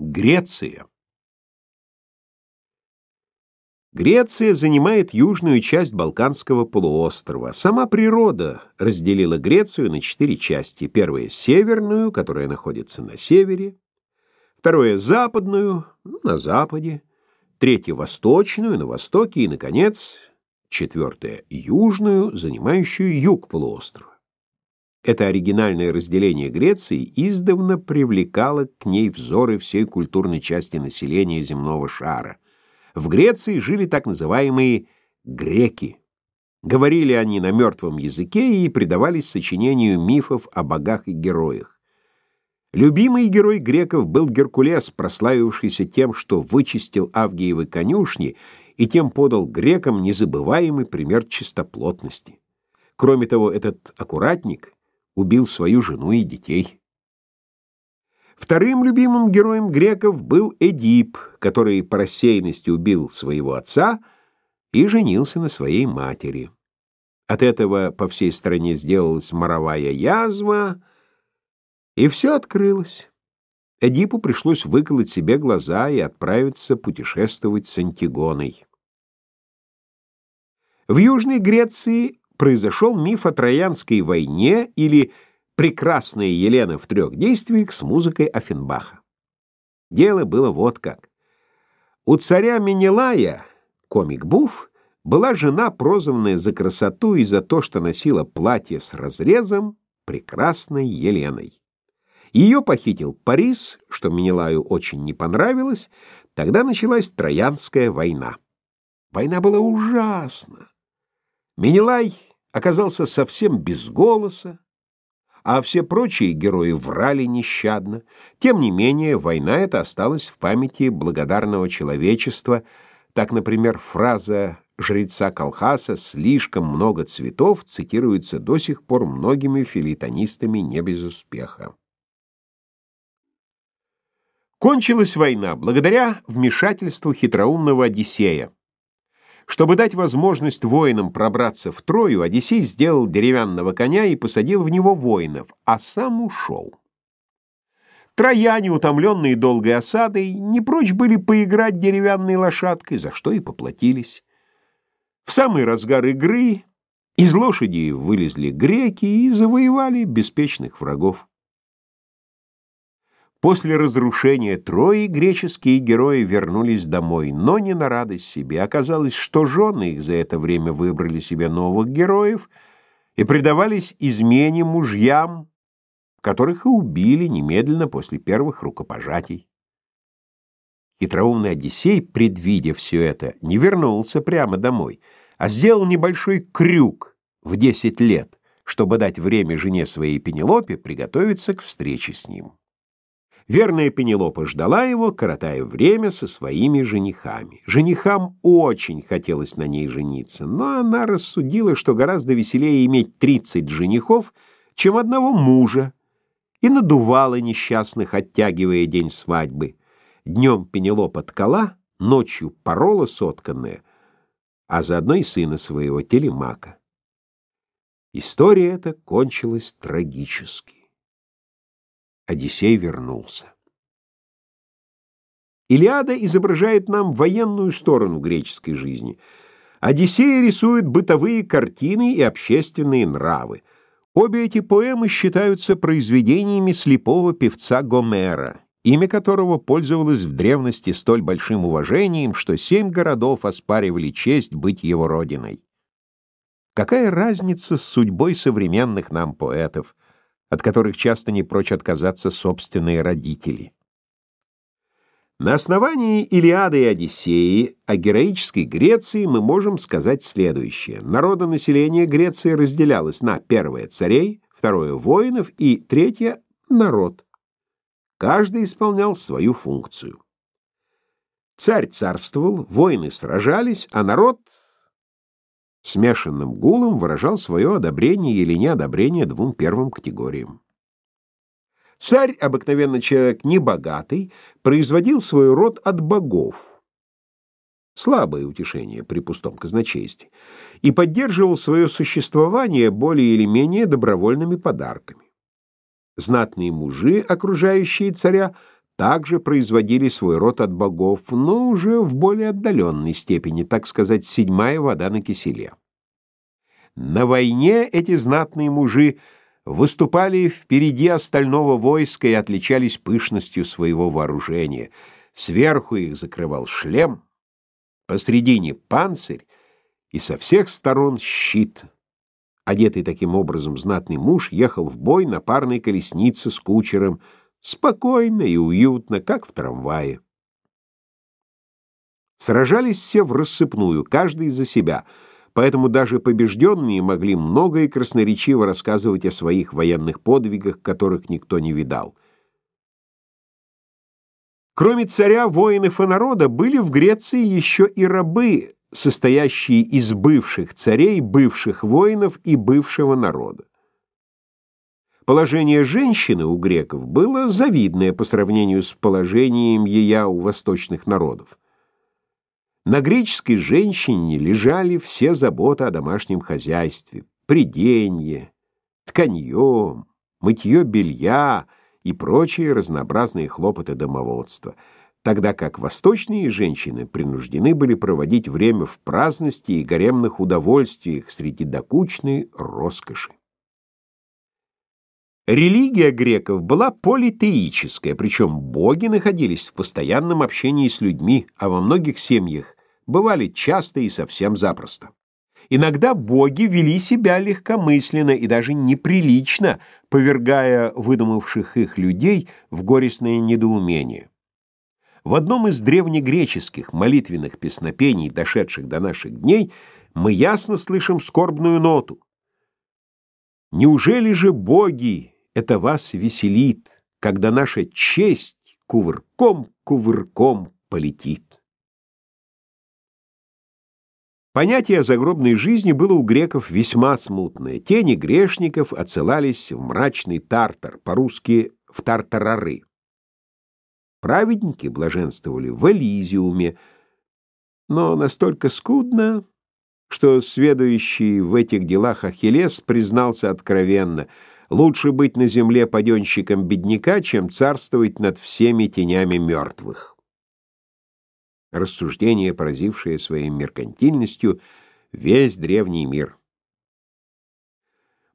Греция. Греция занимает южную часть Балканского полуострова. Сама природа разделила Грецию на четыре части. Первая — северную, которая находится на севере. Второе — западную, на западе. Третье — восточную, на востоке. И, наконец, четвертое — южную, занимающую юг полуострова. Это оригинальное разделение Греции издавна привлекало к ней взоры всей культурной части населения земного шара. В Греции жили так называемые греки. Говорили они на мертвом языке и предавались сочинению мифов о богах и героях. Любимый герой греков был Геркулес, прославившийся тем, что вычистил Авгиевы конюшни и тем подал грекам незабываемый пример чистоплотности. Кроме того, этот аккуратник убил свою жену и детей. Вторым любимым героем греков был Эдип, который по рассеянности убил своего отца и женился на своей матери. От этого по всей стране сделалась моровая язва, и все открылось. Эдипу пришлось выколоть себе глаза и отправиться путешествовать с Антигоной. В Южной Греции произошел миф о Троянской войне или «Прекрасная Елена в трех действиях» с музыкой Офенбаха. Дело было вот как. У царя Менелая, комик Буф, была жена, прозванная за красоту и за то, что носила платье с разрезом, прекрасной Еленой. Ее похитил Парис, что Менелаю очень не понравилось, тогда началась Троянская война. Война была ужасна. Менелай оказался совсем без голоса, а все прочие герои врали нещадно. Тем не менее, война эта осталась в памяти благодарного человечества. Так, например, фраза жреца Колхаса «слишком много цветов» цитируется до сих пор многими филитонистами не без успеха. Кончилась война благодаря вмешательству хитроумного Одиссея. Чтобы дать возможность воинам пробраться в Трою, Одиссей сделал деревянного коня и посадил в него воинов, а сам ушел. Трояне, утомленные долгой осадой, не прочь были поиграть деревянной лошадкой, за что и поплатились. В самый разгар игры из лошади вылезли греки и завоевали беспечных врагов. После разрушения Трои греческие герои вернулись домой, но не на радость себе. Оказалось, что жены их за это время выбрали себе новых героев и предавались измене мужьям, которых и убили немедленно после первых рукопожатий. Хитроумный Одиссей, предвидя все это, не вернулся прямо домой, а сделал небольшой крюк в десять лет, чтобы дать время жене своей Пенелопе приготовиться к встрече с ним. Верная Пенелопа ждала его, коротая время со своими женихами. Женихам очень хотелось на ней жениться, но она рассудила, что гораздо веселее иметь тридцать женихов, чем одного мужа, и надувала несчастных, оттягивая день свадьбы. Днем Пенелопа ткала, ночью порола сотканная, а заодно и сына своего, Телемака. История эта кончилась трагически. Одиссей вернулся. Илиада изображает нам военную сторону греческой жизни. Одиссей рисует бытовые картины и общественные нравы. Обе эти поэмы считаются произведениями слепого певца Гомера, имя которого пользовалось в древности столь большим уважением, что семь городов оспаривали честь быть его родиной. Какая разница с судьбой современных нам поэтов – от которых часто не прочь отказаться собственные родители. На основании Илиады и Одиссеи о героической Греции мы можем сказать следующее. Народонаселение Греции разделялось на первое — царей, второе — воинов и третье — народ. Каждый исполнял свою функцию. Царь царствовал, воины сражались, а народ смешанным гулом выражал свое одобрение или неодобрение двум первым категориям. Царь, обыкновенно человек небогатый, производил свой род от богов. Слабое утешение при пустом казначействе. И поддерживал свое существование более или менее добровольными подарками. Знатные мужи, окружающие царя, также производили свой род от богов, но уже в более отдаленной степени, так сказать, седьмая вода на киселе. На войне эти знатные мужи выступали впереди остального войска и отличались пышностью своего вооружения. Сверху их закрывал шлем, посредине панцирь и со всех сторон щит. Одетый таким образом знатный муж ехал в бой на парной колеснице с кучером, спокойно и уютно, как в трамвае. Сражались все в рассыпную, каждый за себя — поэтому даже побежденные могли много и красноречиво рассказывать о своих военных подвигах, которых никто не видал. Кроме царя, воинов и народа, были в Греции еще и рабы, состоящие из бывших царей, бывших воинов и бывшего народа. Положение женщины у греков было завидное по сравнению с положением ее у восточных народов. На греческой женщине лежали все заботы о домашнем хозяйстве, приденье, тканье, мытье белья и прочие разнообразные хлопоты домоводства, тогда как восточные женщины принуждены были проводить время в праздности и гаремных удовольствиях среди докучной роскоши. Религия греков была политеическая, причем боги находились в постоянном общении с людьми, а во многих семьях бывали часто и совсем запросто. Иногда боги вели себя легкомысленно и даже неприлично, повергая выдумавших их людей в горестное недоумение. В одном из древнегреческих молитвенных песнопений, дошедших до наших дней, мы ясно слышим скорбную ноту. «Неужели же боги это вас веселит, когда наша честь кувырком-кувырком полетит?» Понятие о загробной жизни было у греков весьма смутное. Тени грешников отсылались в мрачный тартар, по-русски в тартарары. Праведники блаженствовали в Элизиуме, но настолько скудно, что сведущий в этих делах Ахиллес признался откровенно, лучше быть на земле паденщиком бедняка, чем царствовать над всеми тенями мертвых рассуждение, поразившее своей меркантильностью весь древний мир.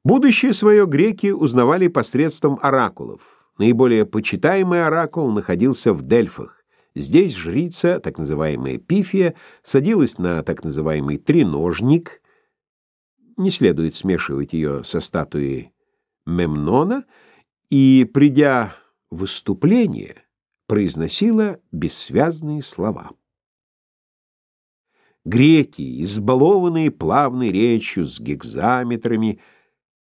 Будущее свое греки узнавали посредством оракулов. Наиболее почитаемый оракул находился в Дельфах. Здесь жрица, так называемая Пифия, садилась на так называемый треножник, не следует смешивать ее со статуей Мемнона, и, придя в выступление, произносила бессвязные слова. Греки, избалованные плавной речью с гекзаметрами,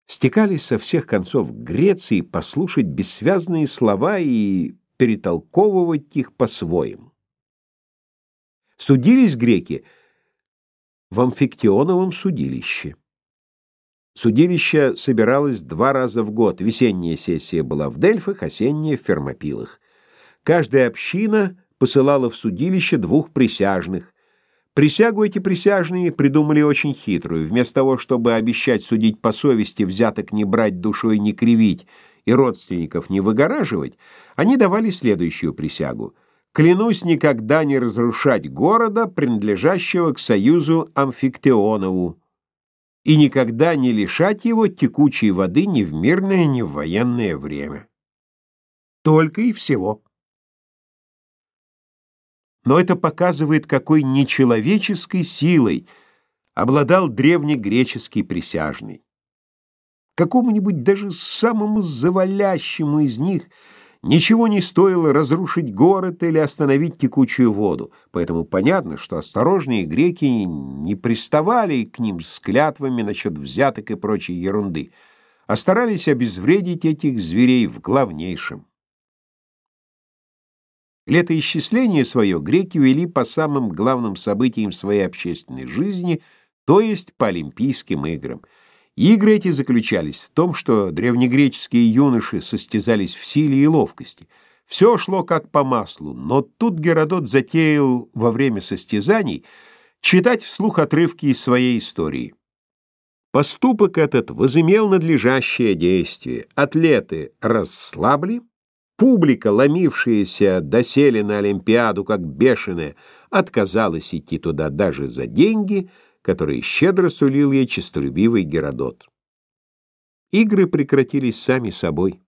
стекались со всех концов Греции послушать бессвязные слова и перетолковывать их по-своему. Судились греки в амфиктионовом судилище. Судилище собиралось два раза в год. Весенняя сессия была в Дельфах, осенняя — в Фермопилах. Каждая община посылала в судилище двух присяжных, Присягу эти присяжные придумали очень хитрую. Вместо того, чтобы обещать судить по совести, взяток не брать душой, не кривить и родственников не выгораживать, они давали следующую присягу. «Клянусь никогда не разрушать города, принадлежащего к союзу Амфиктеонову, и никогда не лишать его текучей воды ни в мирное, ни в военное время». Только и всего. Но это показывает, какой нечеловеческой силой обладал древнегреческий присяжный. Какому-нибудь даже самому завалящему из них ничего не стоило разрушить город или остановить текучую воду, поэтому понятно, что осторожные греки не приставали к ним с клятвами насчет взяток и прочей ерунды, а старались обезвредить этих зверей в главнейшем. Летоисчисление свое греки вели по самым главным событиям своей общественной жизни, то есть по Олимпийским играм. Игры эти заключались в том, что древнегреческие юноши состязались в силе и ловкости. Все шло как по маслу, но тут Геродот затеял во время состязаний читать вслух отрывки из своей истории. Поступок этот возымел надлежащее действие. Атлеты расслабли, Публика, ломившаяся доселе на Олимпиаду, как бешеная, отказалась идти туда даже за деньги, которые щедро сулил ей честолюбивый Геродот. Игры прекратились сами собой.